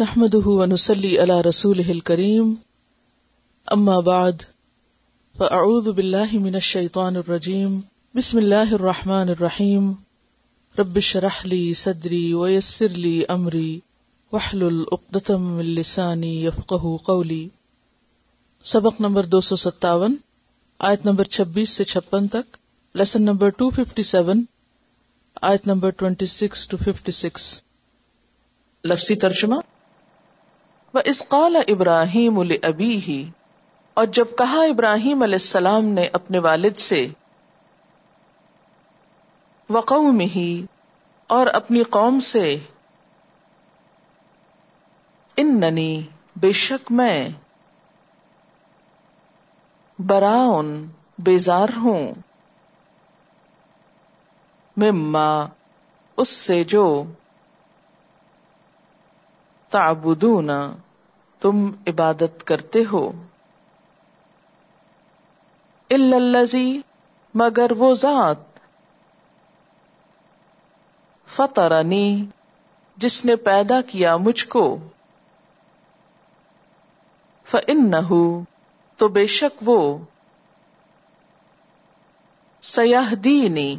نحمده ونسلي على رسوله الكريم. أما بعد، فأعوذ بالله من الشيطان الرجيم. بسم الله الرحمن الرحيم. رب اشرح لي صدري ويسر لي أمري. واحلل عقدة من لساني يفقه قولي. سبق نمبر دو سو ستاون، آیت نمبر چھبیس سے چھپن تک. Lesson number two fifty seven آیت number twenty six two fifty six لفظی ترجمہ اسقال ابراہیم ابی ہی اور جب کہا ابراہیم علیہ السلام نے اپنے والد سے وقوم ہی اور اپنی قوم سے ان ننی بے شک میں، براؤن، بیزار ہوں، مما، اس سے جو، تعبدون تم عبادت کرتے ہو۔ الزی مگر وہ ذات۔ فترنی جس نے پیدا کیا مجھ کو۔ فن نہ تو بے شک وہ۔ سیاح دینی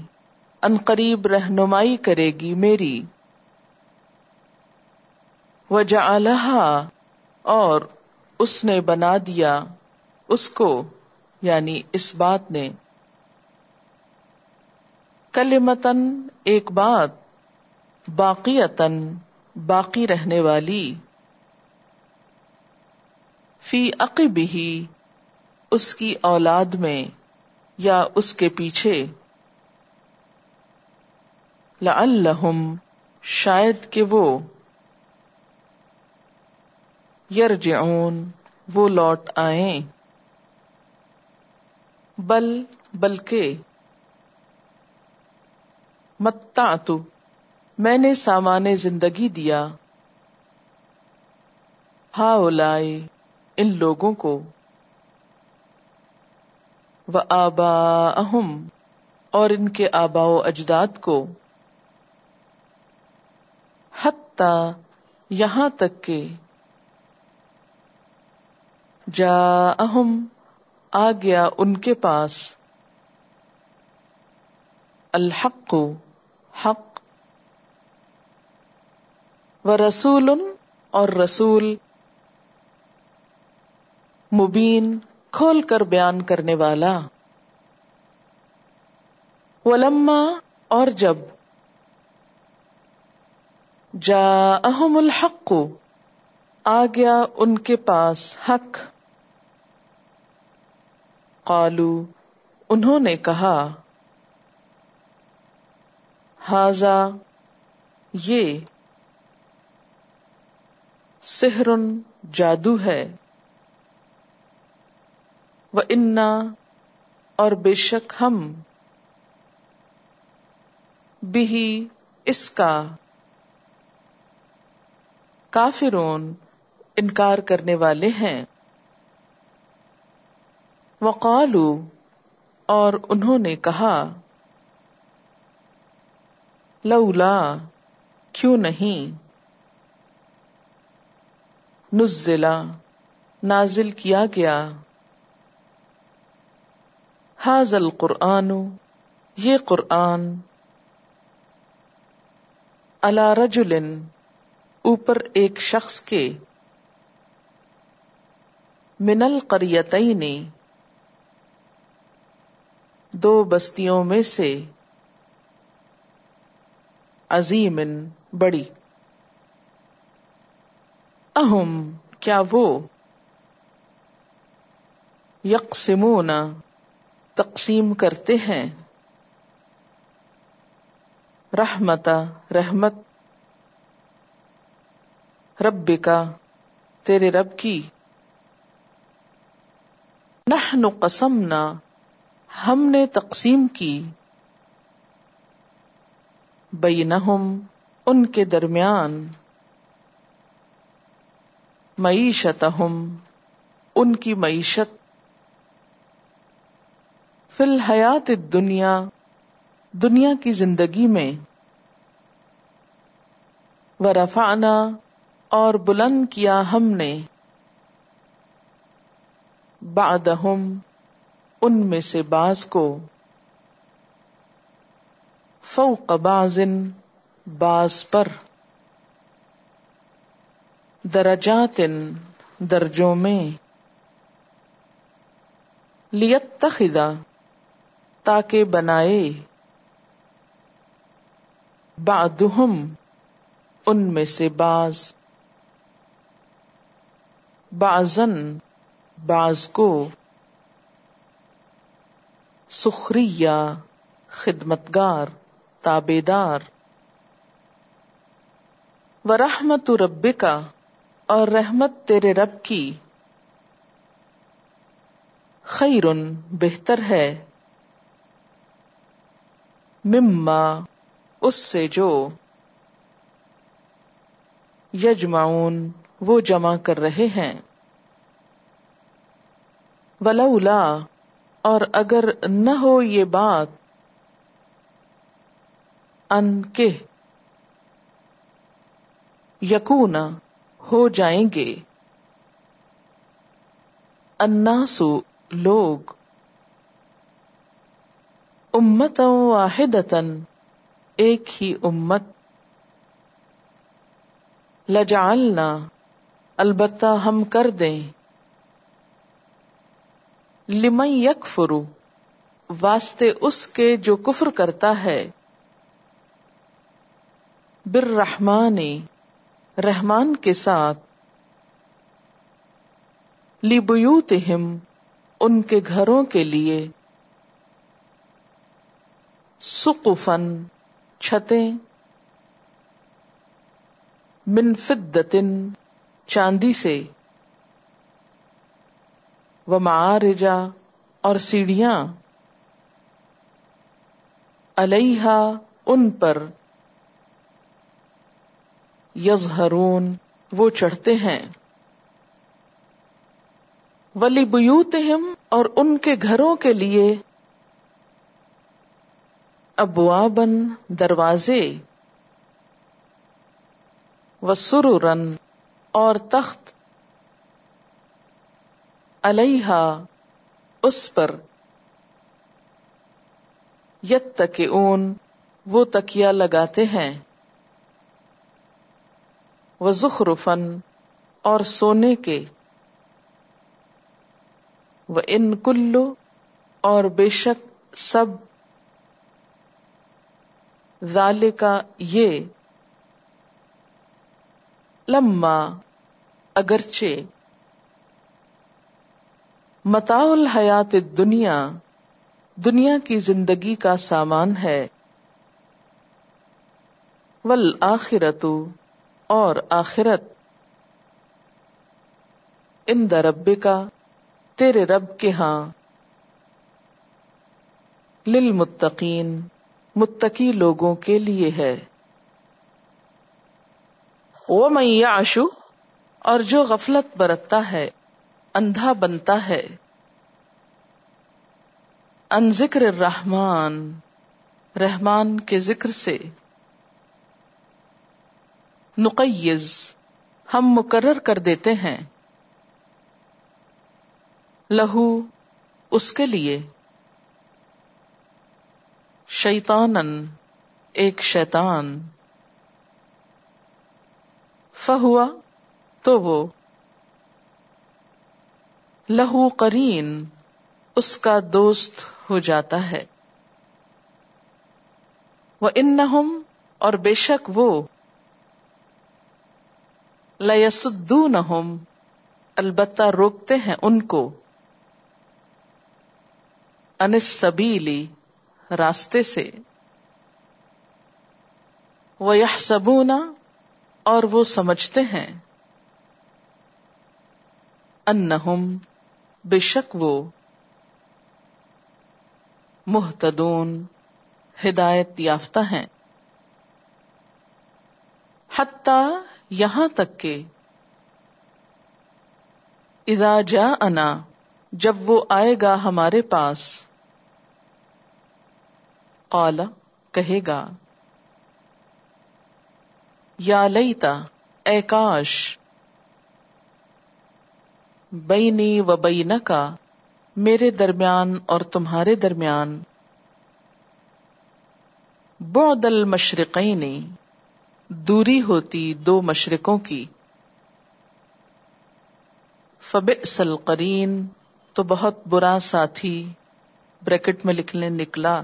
انقریب رہنمائی کرے گی میری۔ وجہ اور اس نے بنا دیا اس کو یعنی اس بات نے۔ کلمتن ایک بات باقی باقی رہنے والی۔ فی عقب ہی اس کی اولاد میں یا اس کے پیچھے۔ لعلہم، شاید کہ وہ۔ یرجعون، وہ لوٹ آئیں۔ بل، بلکہ متا تو میں نے سامان زندگی دیا۔ ہا لائے ان لوگوں کو۔ آبا اہم اور ان کے آبا و اجداد کو۔ حتی یہاں تک کہ جا اہم آ گیا ان کے پاس۔ الحق، حق۔ و رسول اور رسول مبین، کھول کر بیان کرنے والا۔ ولما، اور جب۔ جا اہم الحق، آ گیا ان کے پاس حق۔ قالو، انہوں نے کہا ہاضا یہ سحر جادو ہے۔ وہ انا اور بے شک ہم بھی اس کا کافرون انکار کرنے والے ہیں۔ وقالو اور انہوں نے کہا، لولا، کیوں نہیں؟ نزلہ، نازل کیا گیا۔ حاضل قرآن یہ قرآن اللہ رجلن اوپر ایک شخص کے، من القریتین دو بستیوں میں سے عظیم بڑی۔ اہم، کیا وہ؟ یکسمون تقسیم کرتے ہیں۔ رحمت رحمت۔ رب کا تیرے رب کی۔ نحن قسمنا۔ ہم نے تقسیم کی بینہم ان کے درمیان معیشت ان کی معیشت۔ فی الحیات دنیا دنیا کی زندگی میں۔ ورفعنا اور بلند کیا ہم نے۔ بعدہم ان میں سے باز کو فوق بعض باز پر درجات درجوں میں لیتخذا تاکہ بنائے بعدہم ان میں سے باز بازن باز کو سخریہ، خدمتگار تابے دار و رحمت رب کا اور رحمت تیرے رب کی۔ خیرن، بہتر ہے۔ مما، اس سے جو۔ یجمعون، وہ جمع کر رہے ہیں۔ ولولا اور اگر نہ ہو یہ بات، ان کے یقون ہو جائیں گے۔ اناسو لوگ امت واحدتن ایک ہی امت۔ لجعلنا، البتہ ہم کر دیں۔ لمن یکفرو، واسطے اس کے جو کفر کرتا ہے۔ بالرحمن، رحمان کے ساتھ۔ لبیوتہم، ان کے گھروں کے لیے۔ سقفن چھتیں۔ من فدتن، چاندی سے۔ و معارجا اور سیڑھیاں علیہا ان پر یظہرون، وہ چڑھتے ہیں۔ ولی بیوتہم اور ان کے گھروں کے لیے ابوابن دروازے۔ وسرورن اور تخت علیہا، اس پر۔ یت تک اون وہ تکیا لگاتے ہیں۔ وہ زخرفن اور سونے کے۔ وہ ان کلو، اور بے شک سب۔ کا یہ۔ لما، اگرچہ۔ متا الحیات دنیا دنیا کی زندگی کا سامان ہے۔ ول آخرت اور آخرت۔ ان درب کا تیرے رب کے ہاں۔ للمتقین، متقی لوگوں کے لیے ہے۔ وہ میں آشو اور جو غفلت برتتا ہے، اندھا بنتا ہے۔ ان ذکر رحمان رحمان کے ذکر سے۔ نقیز ہم مقرر کر دیتے ہیں۔ لہو، اس کے لیے۔ شیطانن ایک شیطان۔ فہوا، تو وہ۔ لہو کرین اس کا دوست ہو جاتا ہے۔ وہ ان اور بے شک وہ لسدو البتہ روکتے ہیں ان کو۔ انس سبیلی راستے سے۔ وہ سبونا اور وہ سمجھتے ہیں۔ ان بے شک وہ۔ محتدون ہدایت یافتہ ہیں۔ حتی یہاں تک کہ ادا جا انا جب وہ آئے گا ہمارے پاس، قال، کہے گا، یا لیتا، اے کاش، بینی و بین کا میرے درمیان اور تمہارے درمیان۔ بعد المشرقین، دوری ہوتی دو مشرقوں کی۔ فبئس القرین، تو بہت برا ساتھی، بریکٹ میں لکھنے نکلا۔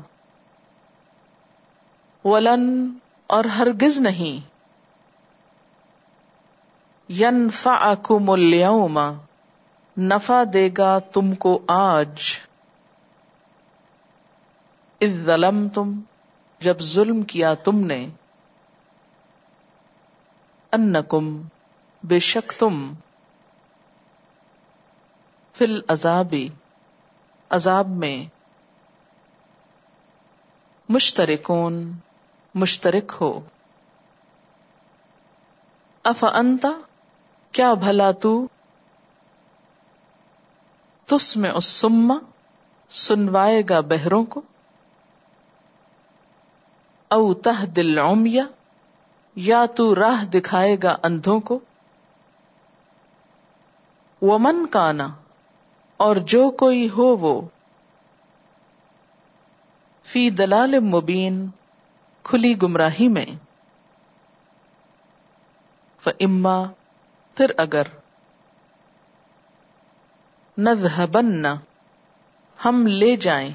ولن، اور ہرگز نہیں۔ ینفعکم اليوم نفع دے گا تم کو آج۔ اذ ظلمتم، جب ظلم کیا تم نے۔ انکم، بے شک تم۔ فل عذابی عذاب میں۔ مشترکون، مشترک ہو۔ اف انتا کیا بھلا تو؟ تس میں اس سما سنوائے گا بہروں کو او تہ دل یا تو راہ دکھائے گا اندھوں کو ومن کانا اور جو کوئی ہو وہ فی دلال مبین کھلی گمراہی میں اما پھر اگر نذهبن، ہم لے جائیں۔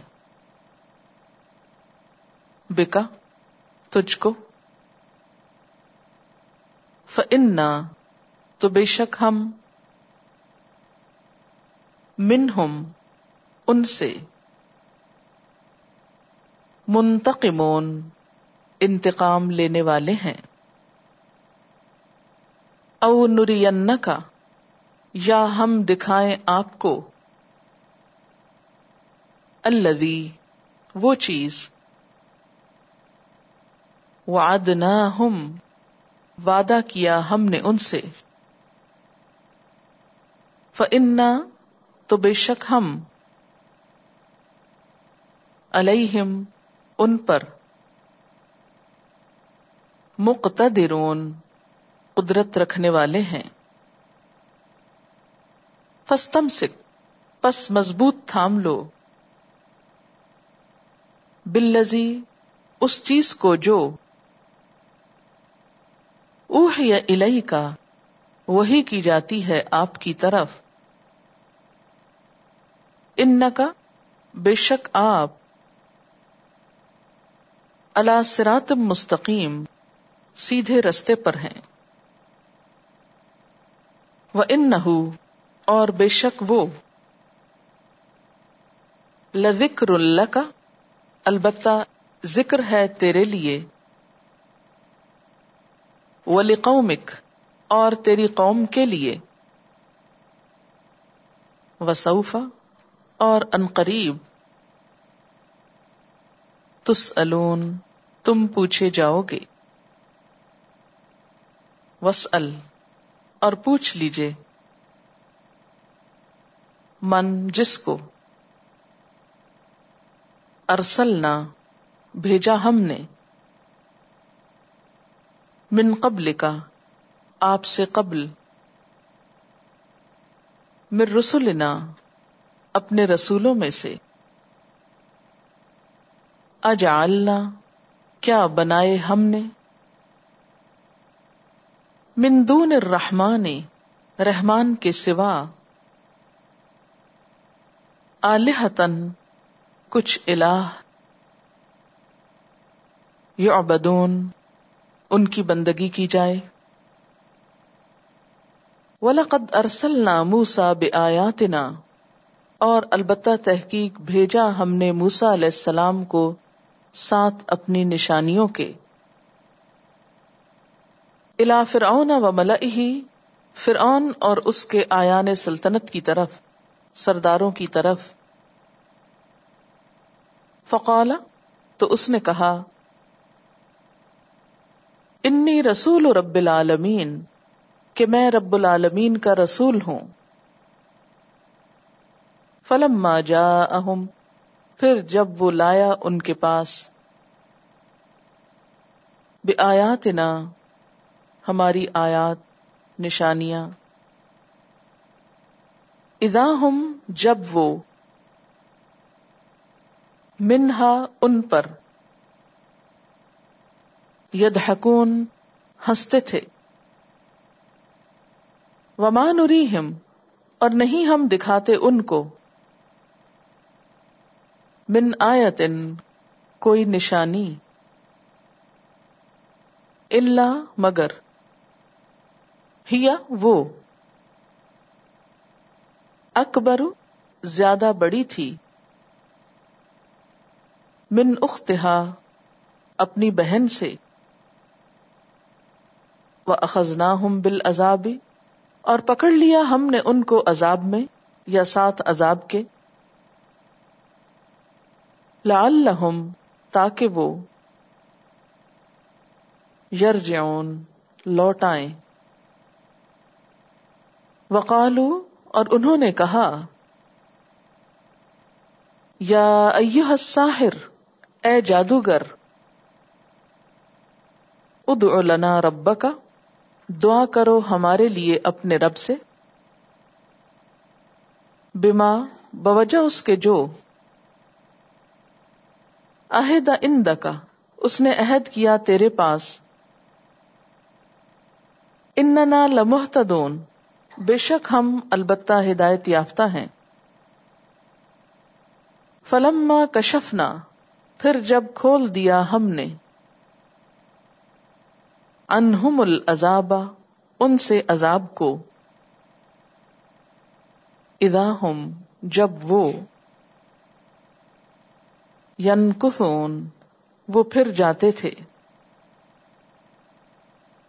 بکا، تجھ کو۔ فنا تو بے شک ہم منہم، ان سے۔ منتقمون، انتقام لینے والے ہیں۔ او نری کا یا ہم دکھائیں آپ کو۔ الوی وہ چیز۔ وعدنا ہم وعدہ کیا ہم نے ان سے۔ فنا تو بے شک ہم۔ علیہم، ان پر۔ مقتدرون، قدرت رکھنے والے ہیں۔ فستم سکھ پس مضبوط تھام لو۔ بلزی اس چیز کو جو اوہ یا الہی کا وہی کی جاتی ہے آپ کی طرف۔ ان کا بے شک آپ۔ اللہ سرات مستقیم، سیدھے رستے پر ہیں۔ وہ ان اور بے شک وہ لذکر اللہ کا البتہ ذکر ہے تیرے لیے۔ ولی قومک اور تیری قوم کے لیے۔ وسوفا اور انقریب تس تم پوچھے جاؤ گے۔ وس اور پوچھ لیجیے من جس کو ارسلنا بھیجا ہم نے من قبل کا آپ سے قبل مر رسولنا اپنے رسولوں میں سے اجعلنا کیا بنائے ہم نے مندون الرحمان رحمان کے سوا آلحتن کچھ الہ یعبدون، ان کی بندگی کی جائے۔ وَلَقَدْ أَرْسَلْنَا مُوسَى بِآيَاتِنَا، اور البتہ تحقیق بھیجا ہم نے موسا علیہ السلام کو ساتھ اپنی نشانیوں کے۔ الا فرعون و ملا فرعون اور اس کے آیان سلطنت کی طرف۔ سرداروں کی طرف۔ فقالا، تو اس نے کہا، انی رسول رب العالمین، کہ میں رب العالمین کا رسول ہوں۔ فلم جا اہم پھر جب وہ لایا ان کے پاس بے آیات ہماری آیات، نشانیاں۔ ادا ہم جب وہ منہا ان پر ید حکون ہنستے تھے ومان ہم اور نہیں ہم دکھاتے ان کو، من آیتن، کوئی نشانی اللہ مگر، ہیا وہ۔ اکبر زیادہ بڑی تھی۔ من اختہا، اپنی بہن سے۔ وہ اخذنا ہم بال اور پکڑ لیا ہم نے ان کو عذاب میں یا ساتھ عذاب کے۔ لعلہم تاکہ وہ یرجعون، لوٹائیں۔ وقالو اور انہوں نے کہا، یا ایوہ الساحر، اے جادوگر، ادعو لنا ربکا دعا کرو ہمارے لیے اپنے رب سے، بما، بوجہ اس کے جو عہد اند کا اس نے عہد کیا تیرے پاس، اننا لمحتدون بے شک ہم البتہ ہدایت یافتہ ہیں۔ فلما کشفنا، پھر جب کھول دیا ہم نے۔ انہم العذاب، ان سے عذاب کو۔ اذا ہم، جب وہ ینکثون، وہ پھر جاتے تھے۔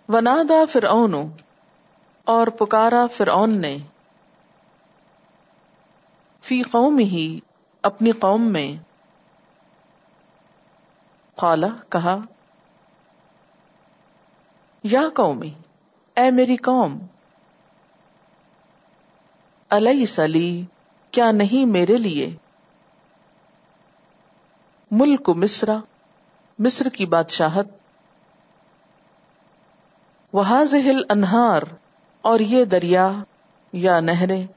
ونادا فرعون اور پکارا فرعون نے۔ فی قوم ہی اپنی قوم میں۔ قالا، کہا، یا قومی، اے میری قوم علیہ سلی کیا نہیں میرے لیے؟ ملک مصر مصر کی بادشاہت۔ وہل انہار اور یہ دریا یا نہریں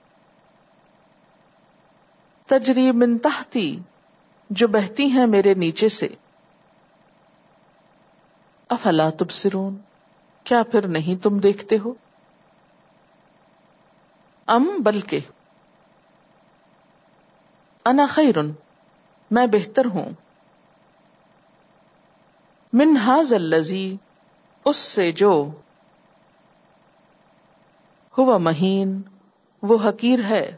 تجری من تحتی جو بہتی ہیں میرے نیچے سے۔ افلا تبصرون، کیا پھر نہیں تم دیکھتے ہو؟ ام بلکہ، انا خیرن، میں بہتر ہوں۔ من ہاز الزی اس سے جو ہوا مہین، وہ حقیر ہے۔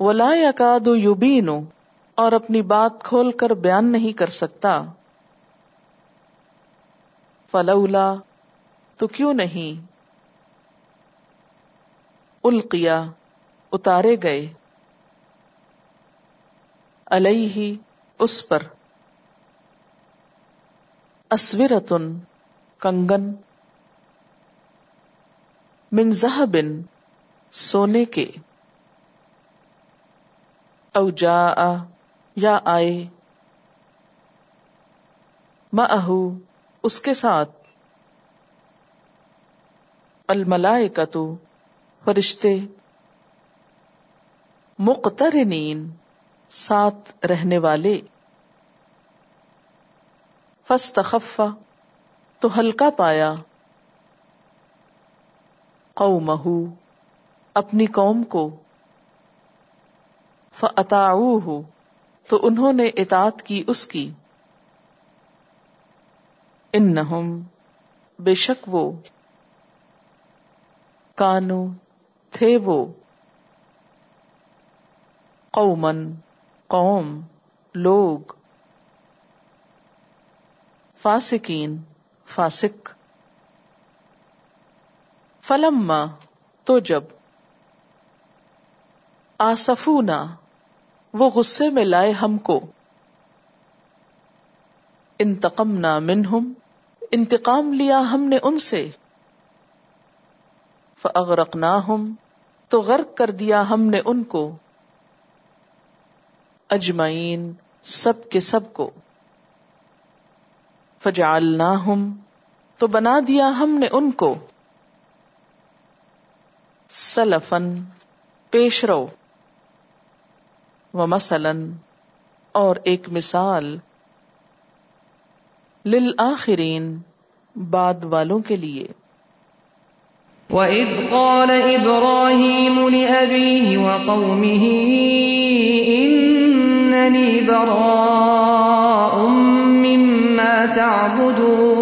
ولا یقاد یوبین اور اپنی بات کھول کر بیان نہیں کر سکتا۔ فلولا، تو کیوں نہیں؟ القیا اتارے گئے۔ علیہ اس پر۔ اسورتن کنگن۔ من بن سونے کے۔ او جا یا آئے۔ مہو اس کے ساتھ۔ الملائکتو فرشتے۔ مقترنین، ساتھ رہنے والے۔ فستخفا تو ہلکا پایا۔ قومہ اپنی قوم کو۔ فَأَطَاعُوهُ، تو انہوں نے اطاعت کی اس کی۔ انہم بے شک وہ۔ کانو، تھے وہ۔ قومن قوم، لوگ۔ فاسقین، فاسق۔ فلما، تو جب آسفونا وہ غصے میں لائے ہم کو۔ انتقمنا منہم، انتقام لیا ہم نے ان سے۔ فَأَغْرَقْنَاهُمْ تو غرق کر دیا ہم نے ان کو۔ اجمعین، سب کے سب کو۔ فجعلناہم، تو بنا دیا ہم نے ان کو۔ سلفن پیش رو و مثلاً اور ایک مثال للآخرین بعد والوں کے لیے۔ وَإِذْ قَالَ إِبْرَاهِيمُ لِأَبِيهِ وَقَوْمِهِ إِنَّنِي بَرَاءٌ مِّمَّا تَعْبُدُونَ۔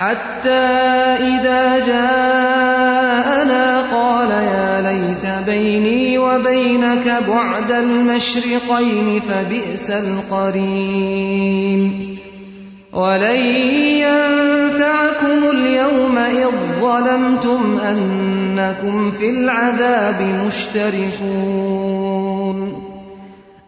حتى إذا جاءنا قال يا ليت بيني وبينك بعد المشرقين فبئس القرين ولن ينفعكم اليوم إذ ظلمتم أنكم في العذاب مشتركون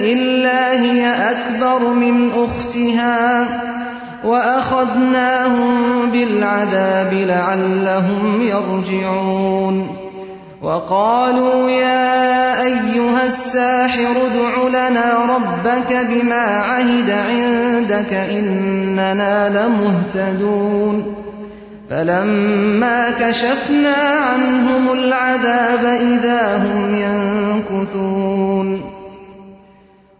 إلا هي أكبر من أختها وأخذناهم بالعذاب لعلهم يرجعون وقالوا يا أيها الساحر ادع لنا ربك بما عهد عندك إننا لمهتدون فلما كشفنا عنهم العذاب إذا هم ينكثون